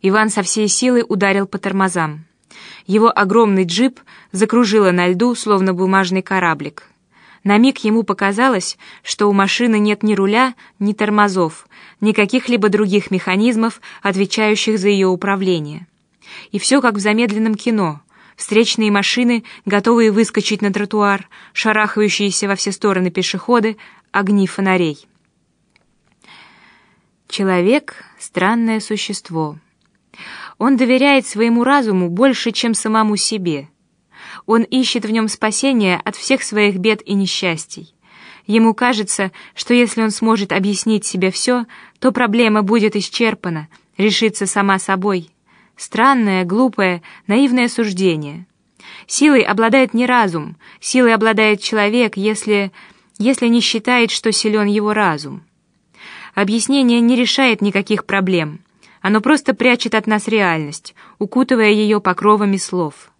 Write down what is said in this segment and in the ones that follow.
Иван со всей силы ударил по тормозам. Его огромный джип закружило на льду, словно бумажный кораблик. На миг ему показалось, что у машины нет ни руля, ни тормозов, ни каких-либо других механизмов, отвечающих за ее управление. И все как в замедленном кино. Встречные машины, готовые выскочить на тротуар, шарахающиеся во все стороны пешеходы, огни фонарей. Человек — странное существо. Он доверяет своему разуму больше, чем самому себе. Он ищет в нем спасения от всех своих бед и несчастий. Ему кажется, что если он сможет объяснить себе все, то проблема будет исчерпана, решится сама собой. Странное, глупое, наивное суждение. Силой обладает не разум, силой обладает человек, если, если не считает, что силен его разум. Объяснение не решает никаких проблем. Оно просто прячет от нас реальность, укутывая ее покровами слов.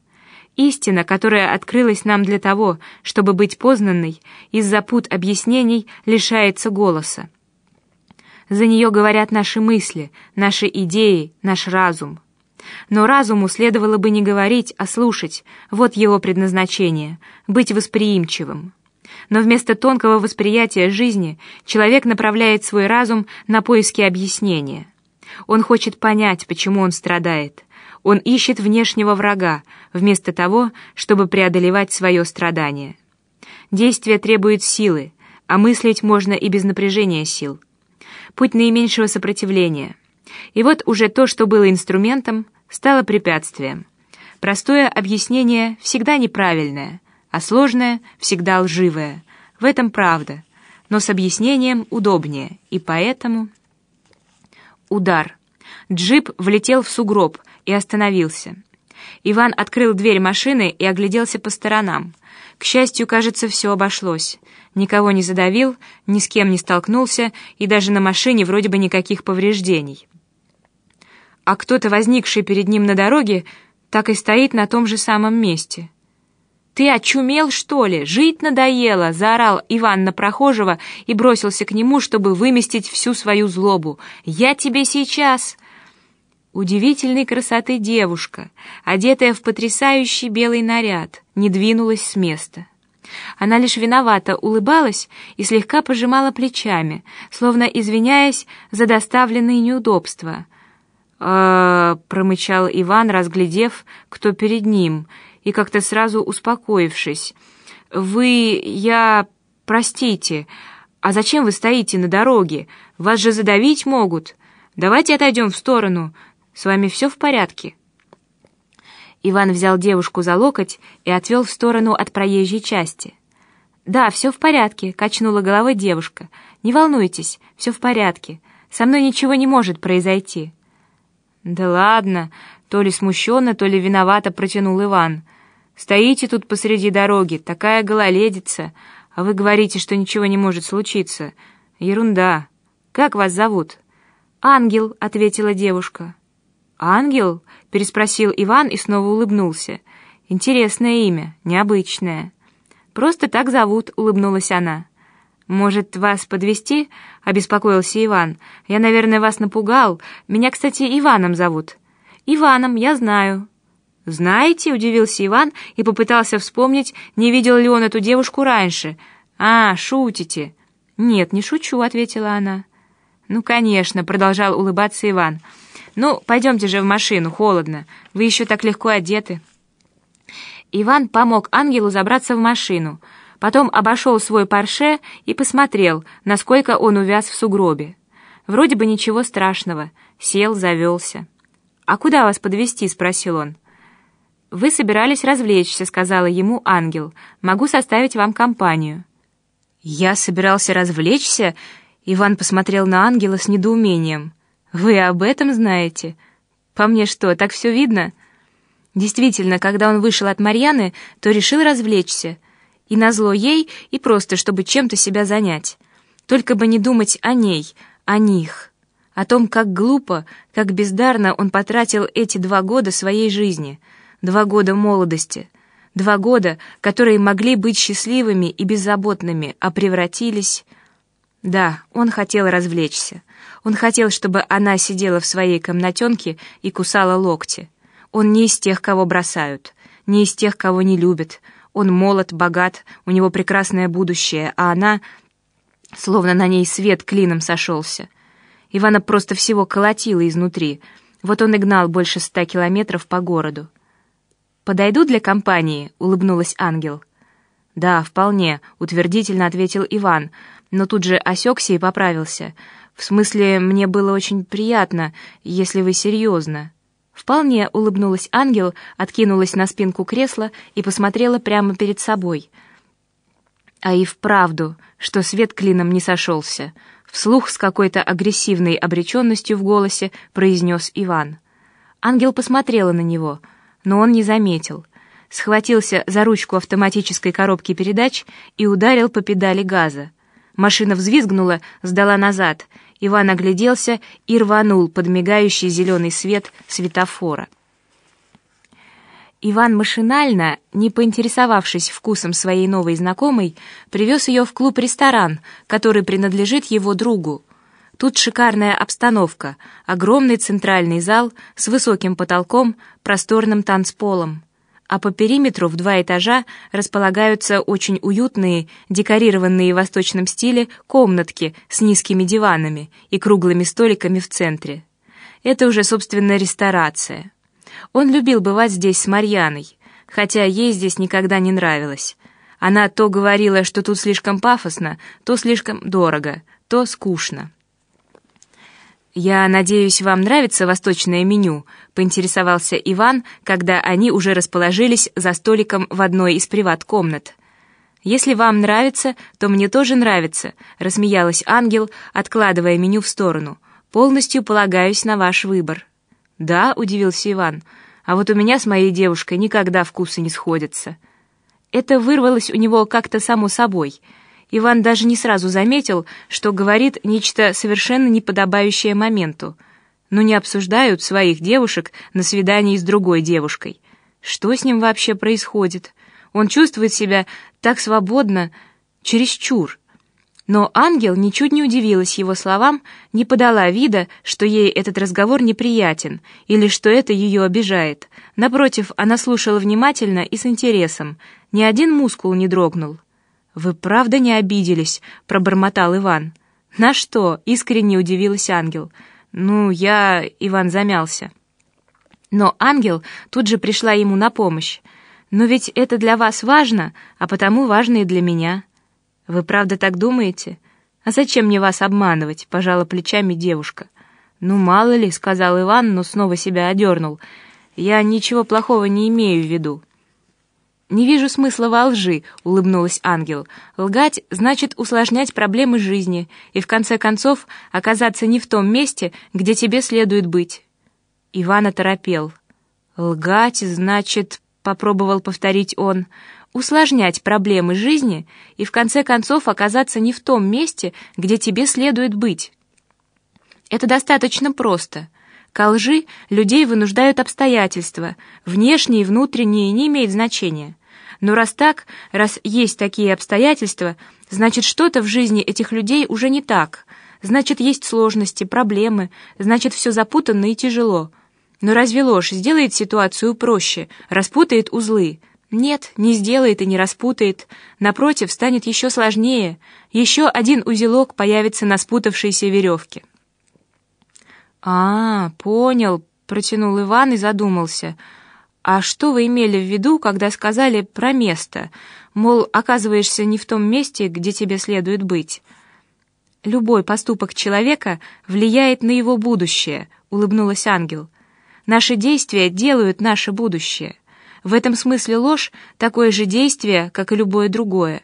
Истина, которая открылась нам для того, чтобы быть познанной, из-за пут объяснений лишается голоса. За нее говорят наши мысли, наши идеи, наш разум. Но разуму следовало бы не говорить, а слушать. Вот его предназначение — быть восприимчивым. Но вместо тонкого восприятия жизни человек направляет свой разум на поиски объяснения. Он хочет понять, почему он страдает. Он ищет внешнего врага, вместо того, чтобы преодолевать свое страдание. Действие требует силы, а мыслить можно и без напряжения сил. Путь наименьшего сопротивления. И вот уже то, что было инструментом, стало препятствием. Простое объяснение всегда неправильное, а сложное всегда лживое. В этом правда, но с объяснением удобнее, и поэтому... Удар. Джип влетел в сугроб и остановился. Иван открыл дверь машины и огляделся по сторонам. К счастью, кажется, все обошлось. Никого не задавил, ни с кем не столкнулся, и даже на машине вроде бы никаких повреждений. А кто-то, возникший перед ним на дороге, так и стоит на том же самом месте. «Ты очумел, что ли? Жить надоело!» — заорал Иван на прохожего и бросился к нему, чтобы выместить всю свою злобу. «Я тебе сейчас...» Удивительной красоты девушка, одетая в потрясающий белый наряд, не двинулась с места. Она лишь виновато улыбалась и слегка пожимала плечами, словно извиняясь за доставленные неудобства. «Э-э-э», промычал Иван, разглядев, кто перед ним — и как-то сразу успокоившись. «Вы... я... простите, а зачем вы стоите на дороге? Вас же задавить могут. Давайте отойдем в сторону. С вами все в порядке?» Иван взял девушку за локоть и отвел в сторону от проезжей части. «Да, все в порядке», — качнула головой девушка. «Не волнуйтесь, все в порядке. Со мной ничего не может произойти». «Да ладно», — то ли смущенно, то ли виновато протянул Иван. Стоите тут посреди дороги, такая гололедица, а вы говорите, что ничего не может случиться. Ерунда. Как вас зовут?» «Ангел», — ответила девушка. «Ангел?» — переспросил Иван и снова улыбнулся. «Интересное имя, необычное». «Просто так зовут», — улыбнулась она. «Может, вас подвести? обеспокоился Иван. «Я, наверное, вас напугал. Меня, кстати, Иваном зовут». «Иваном, я знаю». «Знаете?» — удивился Иван и попытался вспомнить, не видел ли он эту девушку раньше. «А, шутите?» «Нет, не шучу», — ответила она. «Ну, конечно», — продолжал улыбаться Иван. «Ну, пойдемте же в машину, холодно. Вы еще так легко одеты». Иван помог ангелу забраться в машину, потом обошел свой парше и посмотрел, насколько он увяз в сугробе. Вроде бы ничего страшного. Сел, завелся. «А куда вас подвести? спросил он. «Вы собирались развлечься», — сказала ему ангел. «Могу составить вам компанию». «Я собирался развлечься?» Иван посмотрел на ангела с недоумением. «Вы об этом знаете?» «По мне что, так все видно?» Действительно, когда он вышел от Марьяны, то решил развлечься. И назло ей, и просто, чтобы чем-то себя занять. Только бы не думать о ней, о них. О том, как глупо, как бездарно он потратил эти два года своей жизни — два года молодости, два года, которые могли быть счастливыми и беззаботными, а превратились... Да, он хотел развлечься. Он хотел, чтобы она сидела в своей комнатенке и кусала локти. Он не из тех, кого бросают, не из тех, кого не любят. Он молод, богат, у него прекрасное будущее, а она... Словно на ней свет клином сошелся. Ивана просто всего колотило изнутри. Вот он и гнал больше ста километров по городу. «Подойду для компании?» — улыбнулась ангел. «Да, вполне», — утвердительно ответил Иван, но тут же осекся и поправился. «В смысле, мне было очень приятно, если вы серьезно». Вполне улыбнулась ангел, откинулась на спинку кресла и посмотрела прямо перед собой. А и вправду, что свет клином не сошелся, вслух с какой-то агрессивной обреченностью в голосе произнес Иван. Ангел посмотрела на него, но он не заметил. Схватился за ручку автоматической коробки передач и ударил по педали газа. Машина взвизгнула, сдала назад. Иван огляделся и рванул под мигающий зеленый свет светофора. Иван машинально, не поинтересовавшись вкусом своей новой знакомой, привез ее в клуб-ресторан, который принадлежит его другу. Тут шикарная обстановка, огромный центральный зал с высоким потолком, просторным танцполом а по периметру в два этажа располагаются очень уютные, декорированные в восточном стиле комнатки с низкими диванами и круглыми столиками в центре. Это уже, собственно, ресторация. Он любил бывать здесь с Марьяной, хотя ей здесь никогда не нравилось. Она то говорила, что тут слишком пафосно, то слишком дорого, то скучно. «Я надеюсь, вам нравится восточное меню?» — поинтересовался Иван, когда они уже расположились за столиком в одной из приват-комнат. «Если вам нравится, то мне тоже нравится», — рассмеялась ангел, откладывая меню в сторону. «Полностью полагаюсь на ваш выбор». «Да», — удивился Иван, — «а вот у меня с моей девушкой никогда вкусы не сходятся». Это вырвалось у него как-то само собой — Иван даже не сразу заметил, что говорит нечто совершенно неподобающее моменту. Но не обсуждают своих девушек на свидании с другой девушкой. Что с ним вообще происходит? Он чувствует себя так свободно, чересчур. Но ангел ничуть не удивилась его словам, не подала вида, что ей этот разговор неприятен или что это ее обижает. Напротив, она слушала внимательно и с интересом. Ни один мускул не дрогнул. «Вы правда не обиделись?» — пробормотал Иван. «На что?» — искренне удивилась ангел. «Ну, я...» — Иван замялся. Но ангел тут же пришла ему на помощь. «Но ведь это для вас важно, а потому важно и для меня». «Вы правда так думаете?» «А зачем мне вас обманывать?» — пожала плечами девушка. «Ну, мало ли», — сказал Иван, но снова себя одернул. «Я ничего плохого не имею в виду». «Не вижу смысла во лжи», — улыбнулась ангел. «Лгать значит усложнять проблемы жизни и, в конце концов, оказаться не в том месте, где тебе следует быть». Иван оторопел. «Лгать значит...» — попробовал повторить он. «Усложнять проблемы жизни и, в конце концов, оказаться не в том месте, где тебе следует быть». Это достаточно просто. Ко лжи людей вынуждают обстоятельства, внешние и внутренние не имеет значения. Но раз так, раз есть такие обстоятельства, значит, что-то в жизни этих людей уже не так. Значит, есть сложности, проблемы, значит, все запутанно и тяжело. Но разве ложь сделает ситуацию проще, распутает узлы? Нет, не сделает и не распутает. Напротив, станет еще сложнее. Еще один узелок появится на спутавшейся веревке. «А, понял», — протянул Иван и задумался — «А что вы имели в виду, когда сказали про место? Мол, оказываешься не в том месте, где тебе следует быть?» «Любой поступок человека влияет на его будущее», — улыбнулась ангел. «Наши действия делают наше будущее. В этом смысле ложь — такое же действие, как и любое другое.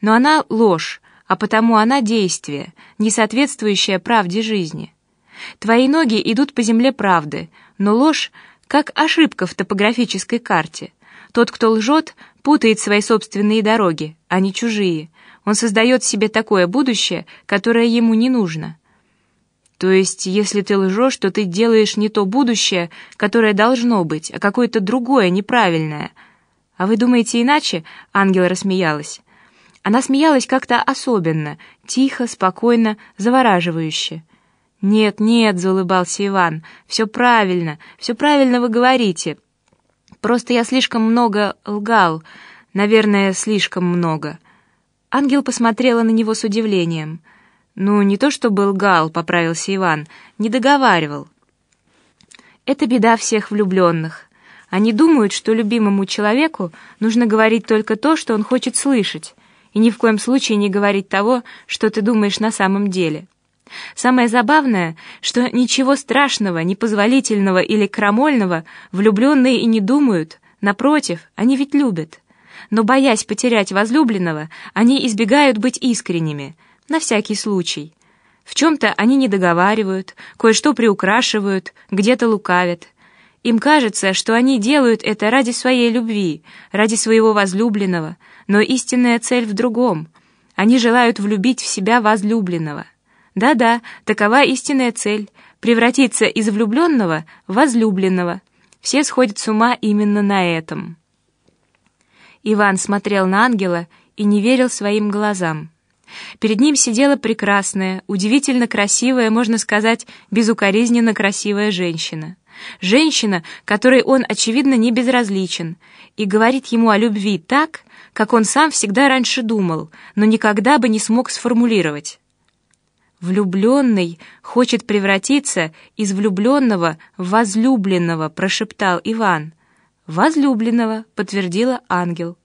Но она ложь, а потому она действие, не соответствующее правде жизни. Твои ноги идут по земле правды, но ложь как ошибка в топографической карте. Тот, кто лжет, путает свои собственные дороги, а не чужие. Он создает себе такое будущее, которое ему не нужно. То есть, если ты лжешь, то ты делаешь не то будущее, которое должно быть, а какое-то другое, неправильное. А вы думаете иначе? Ангела рассмеялась. Она смеялась как-то особенно, тихо, спокойно, завораживающе. «Нет, нет», — заулыбался Иван, — «все правильно, все правильно вы говорите. Просто я слишком много лгал, наверное, слишком много». Ангел посмотрела на него с удивлением. «Ну, не то чтобы лгал», — поправился Иван, — «не договаривал». Это беда всех влюбленных. Они думают, что любимому человеку нужно говорить только то, что он хочет слышать, и ни в коем случае не говорить того, что ты думаешь на самом деле. Самое забавное, что ничего страшного, непозволительного или крамольного влюбленные и не думают, напротив, они ведь любят. Но, боясь потерять возлюбленного, они избегают быть искренними, на всякий случай. В чем-то они не договаривают, кое-что приукрашивают, где-то лукавят. Им кажется, что они делают это ради своей любви, ради своего возлюбленного, но истинная цель в другом. Они желают влюбить в себя возлюбленного. Да-да, такова истинная цель — превратиться из влюбленного в возлюбленного. Все сходят с ума именно на этом. Иван смотрел на ангела и не верил своим глазам. Перед ним сидела прекрасная, удивительно красивая, можно сказать, безукоризненно красивая женщина. Женщина, которой он, очевидно, не безразличен, и говорит ему о любви так, как он сам всегда раньше думал, но никогда бы не смог сформулировать. «Влюбленный хочет превратиться из влюбленного в возлюбленного», — прошептал Иван. «Возлюбленного», — подтвердила ангел.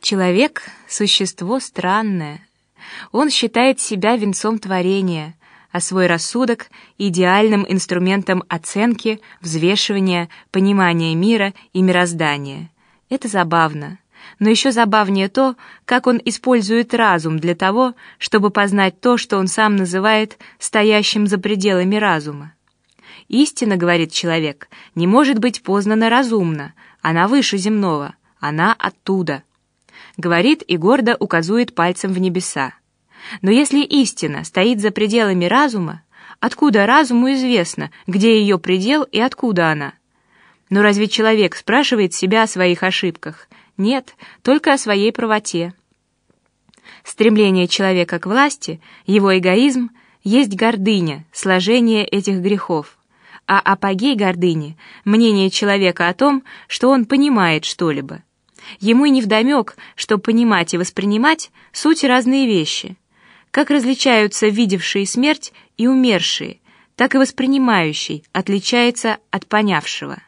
Человек — существо странное. Он считает себя венцом творения, а свой рассудок — идеальным инструментом оценки, взвешивания, понимания мира и мироздания. Это забавно. Но еще забавнее то, как он использует разум для того, чтобы познать то, что он сам называет стоящим за пределами разума. Истина, говорит человек, не может быть познана разумно, она выше земного, она оттуда. Говорит и гордо указывает пальцем в небеса. Но если истина стоит за пределами разума, откуда разуму известно, где ее предел и откуда она? Но разве человек спрашивает себя о своих ошибках? Нет, только о своей правоте. Стремление человека к власти, его эгоизм, есть гордыня, сложение этих грехов. А апогей гордыни — мнение человека о том, что он понимает что-либо. Ему и невдомек, что понимать и воспринимать — суть разные вещи. Как различаются видевшие смерть и умершие, так и воспринимающий отличается от понявшего.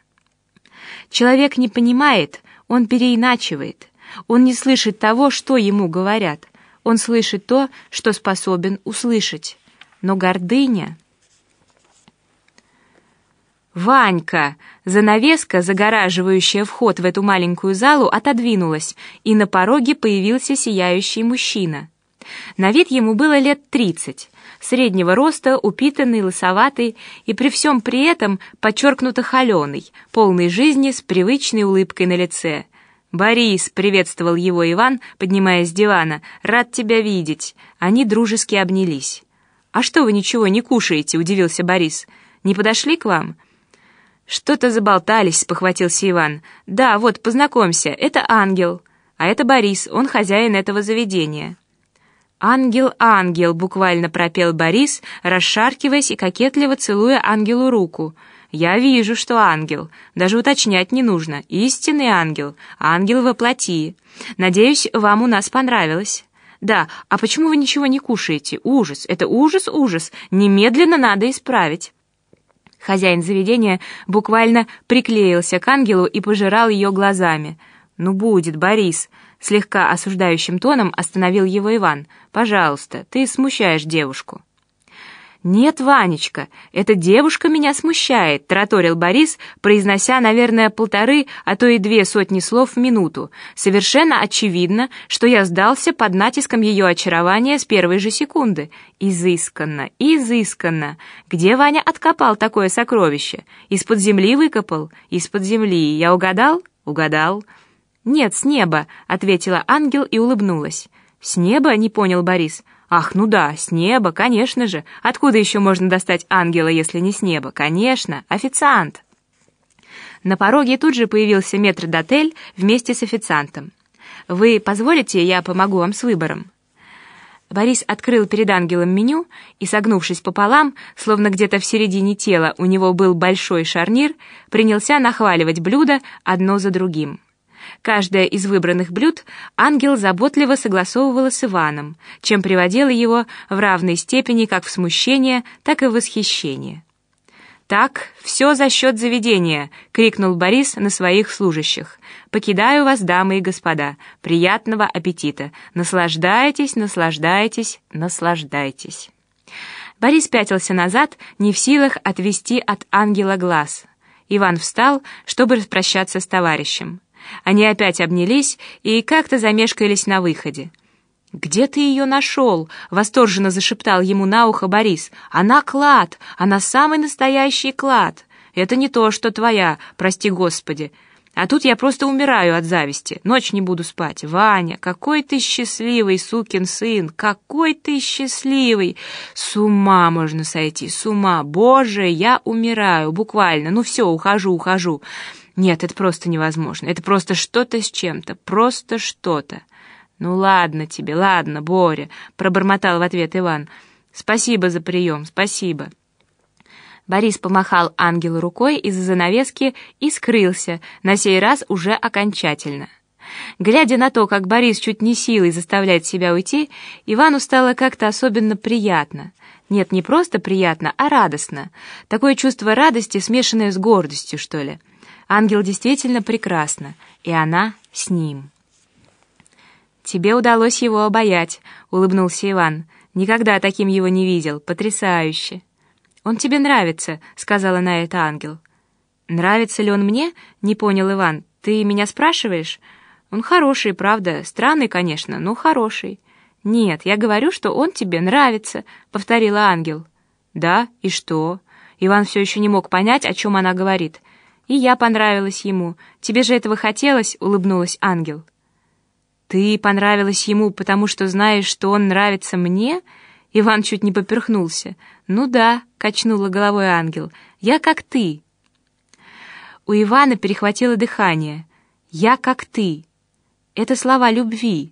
Человек не понимает, он переиначивает. Он не слышит того, что ему говорят. Он слышит то, что способен услышать. Но гордыня... «Ванька!» Занавеска, загораживающая вход в эту маленькую залу, отодвинулась, и на пороге появился сияющий мужчина. На вид ему было лет тридцать, среднего роста, упитанный, лысоватый и при всем при этом подчеркнуто холеный, полный жизни с привычной улыбкой на лице. «Борис!» — приветствовал его Иван, поднимаясь с дивана. «Рад тебя видеть!» Они дружески обнялись. «А что вы ничего не кушаете?» — удивился Борис. «Не подошли к вам?» «Что-то заболтались», — спохватился Иван. «Да, вот, познакомься, это Ангел, а это Борис, он хозяин этого заведения». «Ангел, ангел!» — буквально пропел Борис, расшаркиваясь и кокетливо целуя ангелу руку. «Я вижу, что ангел. Даже уточнять не нужно. Истинный ангел. Ангел во плоти. Надеюсь, вам у нас понравилось». «Да, а почему вы ничего не кушаете? Ужас! Это ужас, ужас! Немедленно надо исправить!» Хозяин заведения буквально приклеился к ангелу и пожирал ее глазами. «Ну, будет, Борис!» Слегка осуждающим тоном остановил его Иван. «Пожалуйста, ты смущаешь девушку». «Нет, Ванечка, эта девушка меня смущает», — тараторил Борис, произнося, наверное, полторы, а то и две сотни слов в минуту. «Совершенно очевидно, что я сдался под натиском ее очарования с первой же секунды. Изысканно, изысканно. Где Ваня откопал такое сокровище? Из-под земли выкопал? Из-под земли. Я угадал? Угадал». «Нет, с неба», — ответила ангел и улыбнулась. «С неба?» — не понял Борис. Ах, ну да, с неба, конечно же. Откуда еще можно достать ангела, если не с неба? Конечно, официант. На пороге тут же появился метрдотель вместе с официантом. «Вы позволите, я помогу вам с выбором?» Борис открыл перед ангелом меню и, согнувшись пополам, словно где-то в середине тела у него был большой шарнир, принялся нахваливать блюда одно за другим. Каждое из выбранных блюд ангел заботливо согласовывала с Иваном, чем приводила его в равной степени как в смущение, так и в восхищение. «Так, все за счет заведения!» — крикнул Борис на своих служащих. «Покидаю вас, дамы и господа. Приятного аппетита! Наслаждайтесь, наслаждайтесь, наслаждайтесь!» Борис пятился назад, не в силах отвести от ангела глаз. Иван встал, чтобы распрощаться с товарищем. Они опять обнялись и как-то замешкались на выходе. «Где ты ее нашел?» — восторженно зашептал ему на ухо Борис. «Она клад! Она самый настоящий клад! Это не то, что твоя, прости господи! А тут я просто умираю от зависти, ночь не буду спать. Ваня, какой ты счастливый, сукин сын! Какой ты счастливый! С ума можно сойти, с ума! Боже, я умираю, буквально! Ну все, ухожу, ухожу!» Нет, это просто невозможно. Это просто что-то с чем-то. Просто что-то. «Ну ладно тебе, ладно, Боря», — пробормотал в ответ Иван. «Спасибо за прием, спасибо». Борис помахал ангелу рукой из-за занавески и скрылся, на сей раз уже окончательно. Глядя на то, как Борис чуть не силой заставляет себя уйти, Ивану стало как-то особенно приятно. Нет, не просто приятно, а радостно. Такое чувство радости, смешанное с гордостью, что ли. Ангел действительно прекрасна, и она с ним. «Тебе удалось его обаять», — улыбнулся Иван. «Никогда таким его не видел. Потрясающе!» «Он тебе нравится», — сказала на это ангел. «Нравится ли он мне?» — не понял Иван. «Ты меня спрашиваешь?» «Он хороший, правда. Странный, конечно, но хороший». «Нет, я говорю, что он тебе нравится», — повторила ангел. «Да? И что?» Иван все еще не мог понять, о чем она говорит. «И я понравилась ему. Тебе же этого хотелось?» — улыбнулась ангел. «Ты понравилась ему, потому что знаешь, что он нравится мне?» Иван чуть не поперхнулся. «Ну да», — качнула головой ангел, — «я как ты». У Ивана перехватило дыхание. «Я как ты». Это слова любви.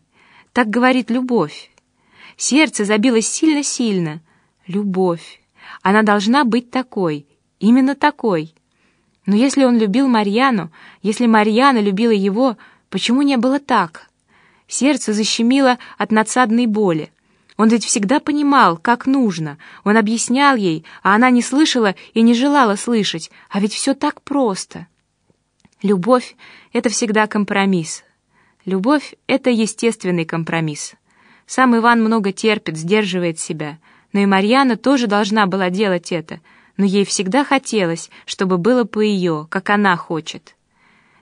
Так говорит любовь. Сердце забилось сильно-сильно. Любовь. Она должна быть такой, именно такой. Но если он любил Марьяну, если Марьяна любила его, почему не было так?» Сердце защемило от надсадной боли. Он ведь всегда понимал, как нужно. Он объяснял ей, а она не слышала и не желала слышать. А ведь все так просто. Любовь — это всегда компромисс. Любовь — это естественный компромисс. Сам Иван много терпит, сдерживает себя. Но и Марьяна тоже должна была делать это. Но ей всегда хотелось, чтобы было по ее, как она хочет.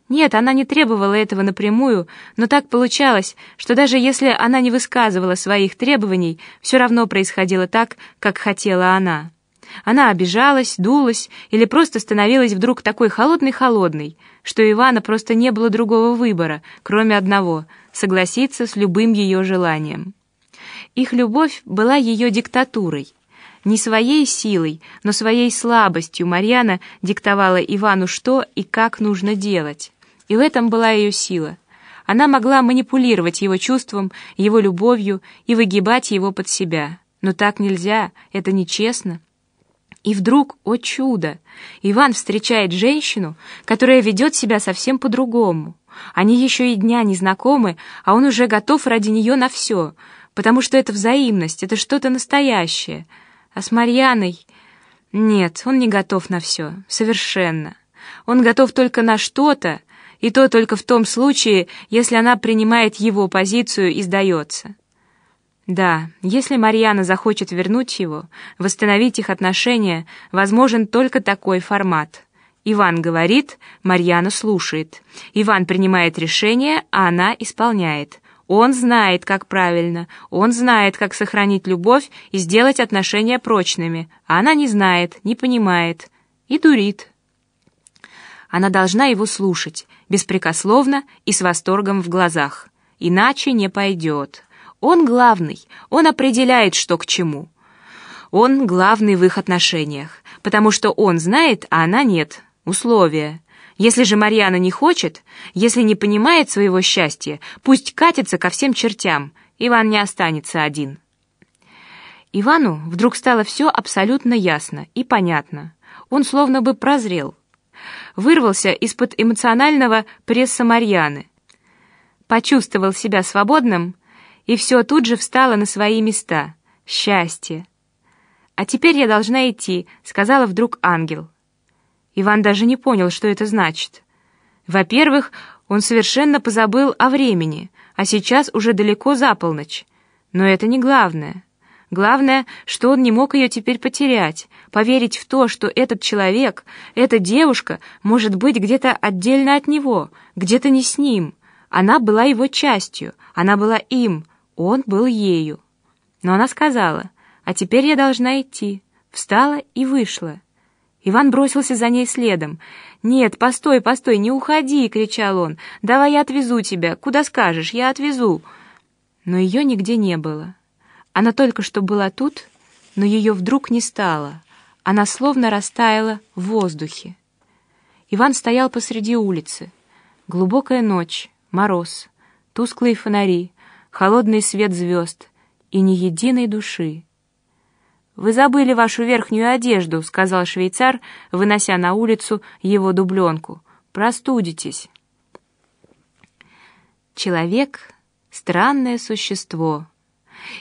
Нет, она не требовала этого напрямую, но так получалось, что даже если она не высказывала своих требований, все равно происходило так, как хотела она. Она обижалась, дулась или просто становилась вдруг такой холодной-холодной, что Ивана просто не было другого выбора, кроме одного — согласиться с любым ее желанием. Их любовь была ее диктатурой. Не своей силой, но своей слабостью Марьяна диктовала Ивану, что и как нужно делать. И в этом была ее сила. Она могла манипулировать его чувством, его любовью и выгибать его под себя. Но так нельзя, это нечестно. И вдруг, о чудо, Иван встречает женщину, которая ведет себя совсем по-другому. Они еще и дня не знакомы, а он уже готов ради нее на все, потому что это взаимность, это что-то настоящее. А с Марьяной... Нет, он не готов на все, совершенно. Он готов только на что-то, и то только в том случае, если она принимает его позицию и сдается. Да, если Марьяна захочет вернуть его, восстановить их отношения, возможен только такой формат. Иван говорит, Марьяна слушает. Иван принимает решение, а она исполняет. Он знает, как правильно, он знает, как сохранить любовь и сделать отношения прочными, а она не знает, не понимает и дурит. Она должна его слушать, беспрекословно и с восторгом в глазах. Иначе не пойдет. Он главный, он определяет, что к чему. Он главный в их отношениях, потому что он знает, а она нет. Условия. Если же Марьяна не хочет, если не понимает своего счастья, пусть катится ко всем чертям, Иван не останется один. Ивану вдруг стало все абсолютно ясно и понятно. Он словно бы прозрел. Вырвался из-под эмоционального пресса Марьяны. Почувствовал себя свободным, и все тут же встало на свои места. Счастье. «А теперь я должна идти», — сказала вдруг ангел. Иван даже не понял, что это значит. Во-первых, он совершенно позабыл о времени, а сейчас уже далеко за полночь. Но это не главное. Главное, что он не мог ее теперь потерять, поверить в то, что этот человек, эта девушка может быть где-то отдельно от него, где-то не с ним. Она была его частью, она была им, он был ею. Но она сказала, «А теперь я должна идти». Встала и вышла. Иван бросился за ней следом. «Нет, постой, постой, не уходи!» — кричал он. «Давай я отвезу тебя. Куда скажешь, я отвезу». Но ее нигде не было. Она только что была тут, но ее вдруг не стало. Она словно растаяла в воздухе. Иван стоял посреди улицы. Глубокая ночь, мороз, тусклые фонари, холодный свет звезд и ни единой души. «Вы забыли вашу верхнюю одежду», — сказал швейцар, вынося на улицу его дубленку. «Простудитесь». Человек — странное существо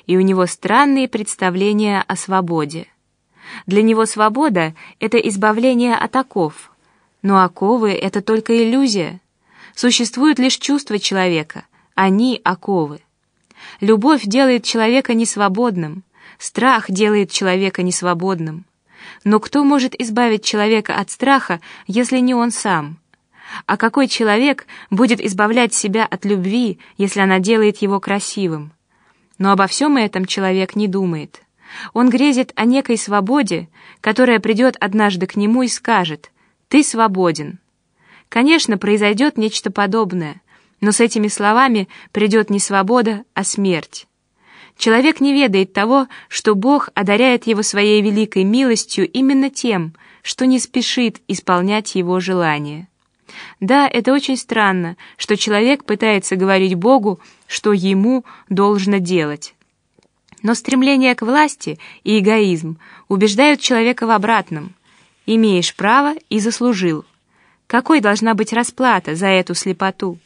и у него странные представления о свободе. Для него свобода — это избавление от оков, но оковы — это только иллюзия. Существует лишь чувство человека, они — оковы. Любовь делает человека несвободным, страх делает человека несвободным. Но кто может избавить человека от страха, если не он сам? А какой человек будет избавлять себя от любви, если она делает его красивым? Но обо всем этом человек не думает. Он грезит о некой свободе, которая придет однажды к нему и скажет «Ты свободен». Конечно, произойдет нечто подобное, но с этими словами придет не свобода, а смерть. Человек не ведает того, что Бог одаряет его своей великой милостью именно тем, что не спешит исполнять его желания. Да, это очень странно, что человек пытается говорить Богу, что ему должно делать. Но стремление к власти и эгоизм убеждают человека в обратном. Имеешь право и заслужил. Какой должна быть расплата за эту слепоту?